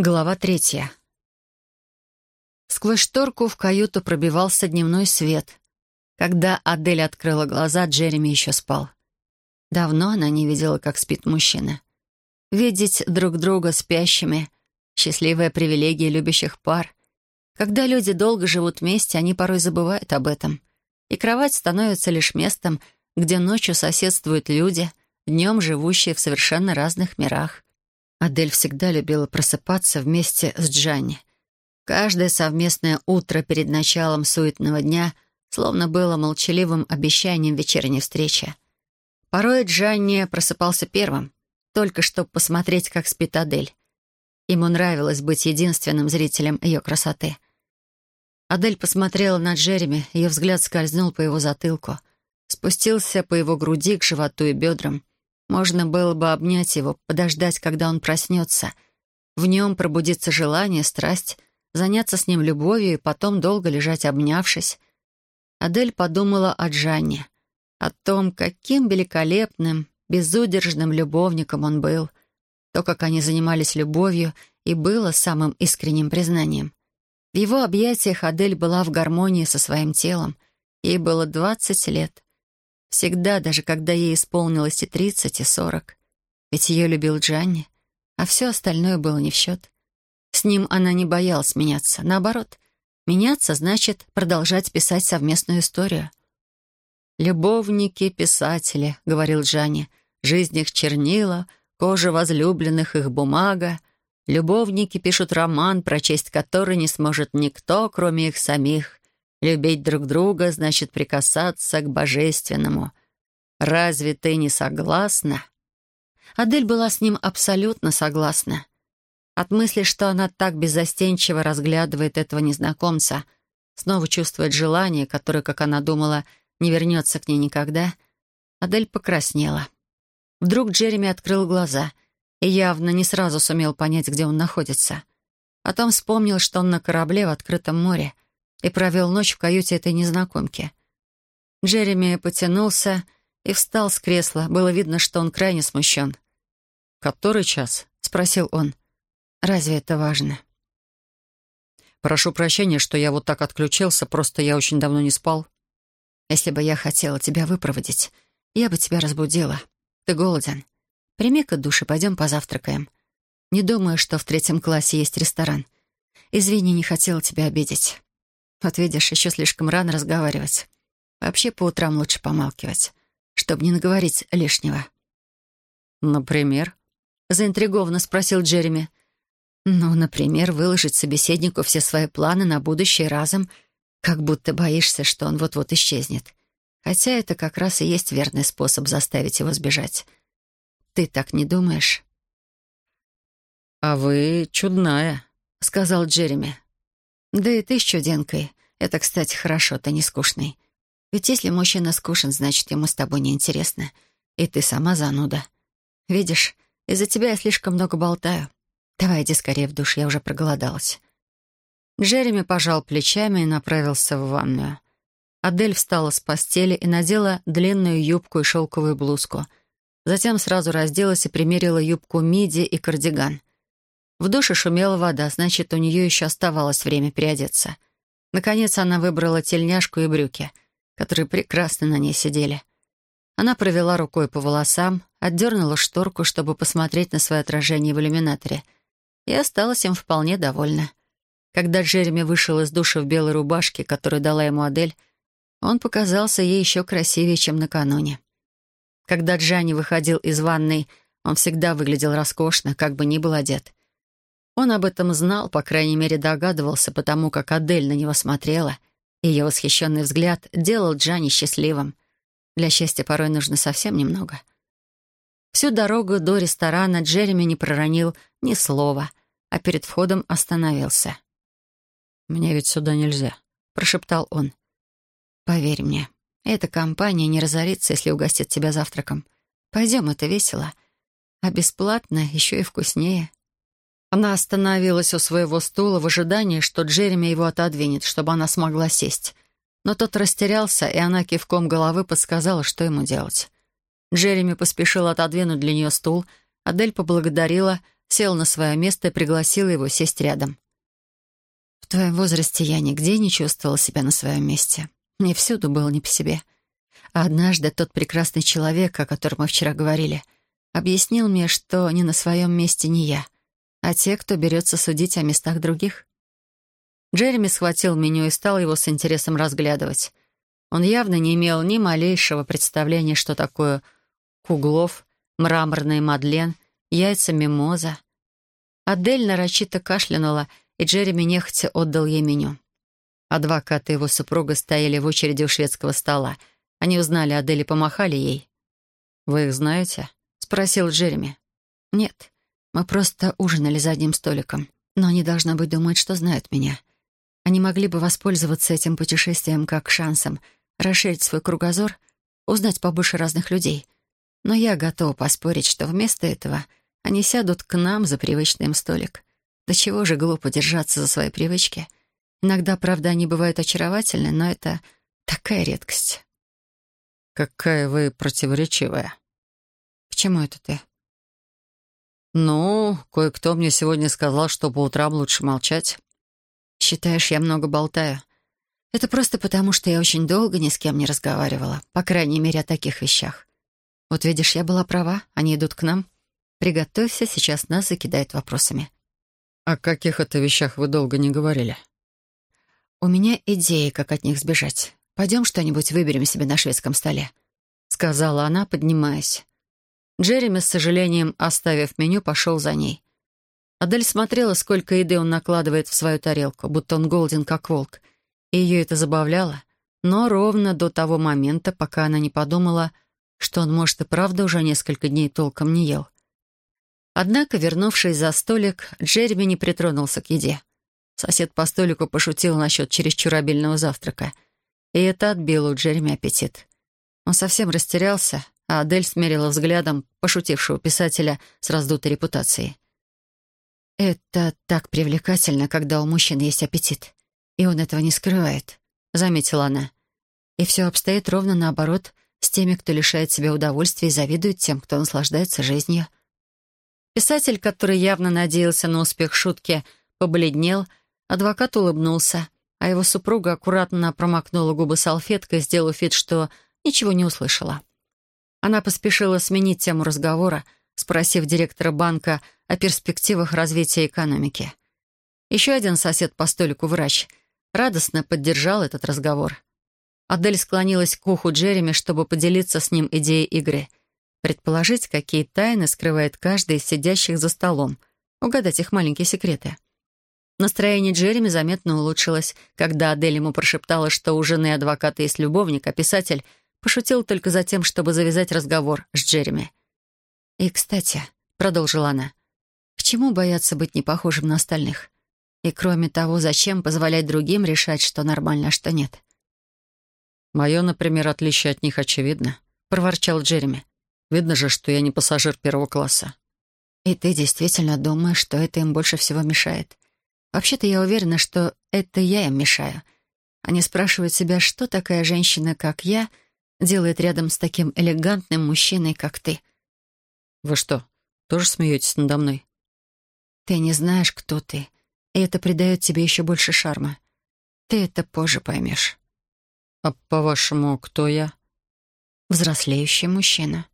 Глава третья. Сквозь шторку в каюту пробивался дневной свет. Когда Адель открыла глаза, Джереми еще спал. Давно она не видела, как спит мужчина. Видеть друг друга спящими — счастливая привилегия любящих пар. Когда люди долго живут вместе, они порой забывают об этом. И кровать становится лишь местом, где ночью соседствуют люди, днем живущие в совершенно разных мирах. Адель всегда любила просыпаться вместе с Джанни. Каждое совместное утро перед началом суетного дня словно было молчаливым обещанием вечерней встречи. Порой Джанни просыпался первым, только чтобы посмотреть, как спит Адель. Ему нравилось быть единственным зрителем ее красоты. Адель посмотрела на Джереми, ее взгляд скользнул по его затылку, спустился по его груди к животу и бедрам. Можно было бы обнять его, подождать, когда он проснется. В нем пробудится желание, страсть, заняться с ним любовью и потом долго лежать обнявшись. Адель подумала о Джанне, о том, каким великолепным, безудержным любовником он был. То, как они занимались любовью, и было самым искренним признанием. В его объятиях Адель была в гармонии со своим телом. Ей было двадцать лет. Всегда, даже когда ей исполнилось и тридцать, и сорок. Ведь ее любил Джанни, а все остальное было не в счет. С ним она не боялась меняться. Наоборот, меняться значит продолжать писать совместную историю. «Любовники-писатели», — говорил Джанни, — «жизнь их чернила, кожа возлюбленных их бумага. Любовники пишут роман, прочесть который не сможет никто, кроме их самих. Любить друг друга значит прикасаться к божественному. Разве ты не согласна?» Адель была с ним абсолютно согласна. От мысли, что она так беззастенчиво разглядывает этого незнакомца, снова чувствует желание, которое, как она думала, не вернется к ней никогда, Адель покраснела. Вдруг Джереми открыл глаза и явно не сразу сумел понять, где он находится. Потом вспомнил, что он на корабле в открытом море — и провел ночь в каюте этой незнакомки. Джереми потянулся и встал с кресла. Было видно, что он крайне смущен. «Который час?» — спросил он. «Разве это важно?» «Прошу прощения, что я вот так отключился, просто я очень давно не спал». «Если бы я хотела тебя выпроводить, я бы тебя разбудила. Ты голоден. Прими-ка душ и пойдем позавтракаем. Не думаю, что в третьем классе есть ресторан. Извини, не хотела тебя обидеть». Вот видишь, еще слишком рано разговаривать. Вообще по утрам лучше помалкивать, чтобы не наговорить лишнего. «Например?» — заинтригованно спросил Джереми. «Ну, например, выложить собеседнику все свои планы на будущее разом, как будто боишься, что он вот-вот исчезнет. Хотя это как раз и есть верный способ заставить его сбежать. Ты так не думаешь?» «А вы чудная», — сказал Джереми. Да и ты с чуденкой. Это, кстати, хорошо, ты не скучный. Ведь если мужчина скучен, значит, ему с тобой неинтересно. И ты сама зануда. Видишь, из-за тебя я слишком много болтаю. Давай иди скорее в душ, я уже проголодалась». Джереми пожал плечами и направился в ванную. Адель встала с постели и надела длинную юбку и шелковую блузку. Затем сразу разделась и примерила юбку миди и кардиган. В душе шумела вода, значит, у нее еще оставалось время переодеться. Наконец она выбрала тельняшку и брюки, которые прекрасно на ней сидели. Она провела рукой по волосам, отдернула шторку, чтобы посмотреть на свое отражение в иллюминаторе, и осталась им вполне довольна. Когда Джереми вышел из душа в белой рубашке, которую дала ему Адель, он показался ей еще красивее, чем накануне. Когда Джанни выходил из ванной, он всегда выглядел роскошно, как бы ни был одет. Он об этом знал, по крайней мере догадывался, потому как Адель на него смотрела. Ее восхищенный взгляд делал Джанни счастливым. Для счастья порой нужно совсем немного. Всю дорогу до ресторана Джереми не проронил ни слова, а перед входом остановился. «Мне ведь сюда нельзя», — прошептал он. «Поверь мне, эта компания не разорится, если угостит тебя завтраком. Пойдем, это весело. А бесплатно еще и вкуснее». Она остановилась у своего стула в ожидании, что Джереми его отодвинет, чтобы она смогла сесть. Но тот растерялся, и она кивком головы подсказала, что ему делать. Джереми поспешил отодвинуть для нее стул, Адель поблагодарила, сел на свое место и пригласил его сесть рядом. «В твоем возрасте я нигде не чувствовала себя на своем месте. Мне всюду было не по себе. А однажды тот прекрасный человек, о котором мы вчера говорили, объяснил мне, что не на своем месте не я, а те, кто берется судить о местах других. Джереми схватил меню и стал его с интересом разглядывать. Он явно не имел ни малейшего представления, что такое куглов, мраморный мадлен, яйца мимоза. Адель нарочито кашлянула, и Джереми нехотя отдал ей меню. Адвокат и его супруга стояли в очереди у шведского стола. Они узнали Адель и помахали ей. «Вы их знаете?» — спросил Джереми. «Нет, мы просто ужинали за одним столиком, но они, должно быть, думают, что знают меня. Они могли бы воспользоваться этим путешествием как шансом расширить свой кругозор, узнать побольше разных людей. Но я готова поспорить, что вместо этого они сядут к нам за привычный им столик. До чего же глупо держаться за свои привычки. Иногда, правда, они бывают очаровательны, но это такая редкость. «Какая вы противоречивая». «К чему это ты?» «Ну, кое-кто мне сегодня сказал, что по утрам лучше молчать». «Считаешь, я много болтаю?» «Это просто потому, что я очень долго ни с кем не разговаривала, по крайней мере, о таких вещах. Вот видишь, я была права, они идут к нам. Приготовься, сейчас нас закидают вопросами». «О каких это вещах вы долго не говорили?» «У меня идеи, как от них сбежать. Пойдем что-нибудь выберем себе на шведском столе», — сказала она, поднимаясь. Джереми, с сожалением оставив меню, пошел за ней. Адель смотрела, сколько еды он накладывает в свою тарелку, будто он голоден, как волк. И ее это забавляло. Но ровно до того момента, пока она не подумала, что он, может, и правда уже несколько дней толком не ел. Однако, вернувшись за столик, Джереми не притронулся к еде. Сосед по столику пошутил насчет чересчур обильного завтрака. И это отбило у Джереми аппетит. Он совсем растерялся, а Адель смерила взглядом пошутившего писателя с раздутой репутацией. «Это так привлекательно, когда у мужчин есть аппетит. И он этого не скрывает», — заметила она. «И все обстоит ровно наоборот с теми, кто лишает себя удовольствия и завидует тем, кто наслаждается жизнью». Писатель, который явно надеялся на успех шутки, побледнел, адвокат улыбнулся, а его супруга аккуратно промокнула губы салфеткой, сделав вид, что ничего не услышала. Она поспешила сменить тему разговора, спросив директора банка о перспективах развития экономики. Еще один сосед по столику, врач, радостно поддержал этот разговор. Адель склонилась к уху Джереми, чтобы поделиться с ним идеей игры. Предположить, какие тайны скрывает каждый из сидящих за столом. Угадать их маленькие секреты. Настроение Джереми заметно улучшилось, когда Адель ему прошептала, что у жены адвоката есть любовник, а писатель пошутил только за тем, чтобы завязать разговор с Джереми. «И, кстати», — продолжила она, к чему бояться быть не похожим на остальных? И кроме того, зачем позволять другим решать, что нормально, а что нет? «Мое, например, отличие от них очевидно», — проворчал Джереми. «Видно же, что я не пассажир первого класса». «И ты действительно думаешь, что это им больше всего мешает? Вообще-то я уверена, что это я им мешаю. Они спрашивают себя, что такая женщина, как я, делает рядом с таким элегантным мужчиной, как ты». «Вы что, тоже смеетесь надо мной?» Ты не знаешь, кто ты, и это придает тебе еще больше шарма. Ты это позже поймешь. А по-вашему, кто я? Взрослеющий мужчина.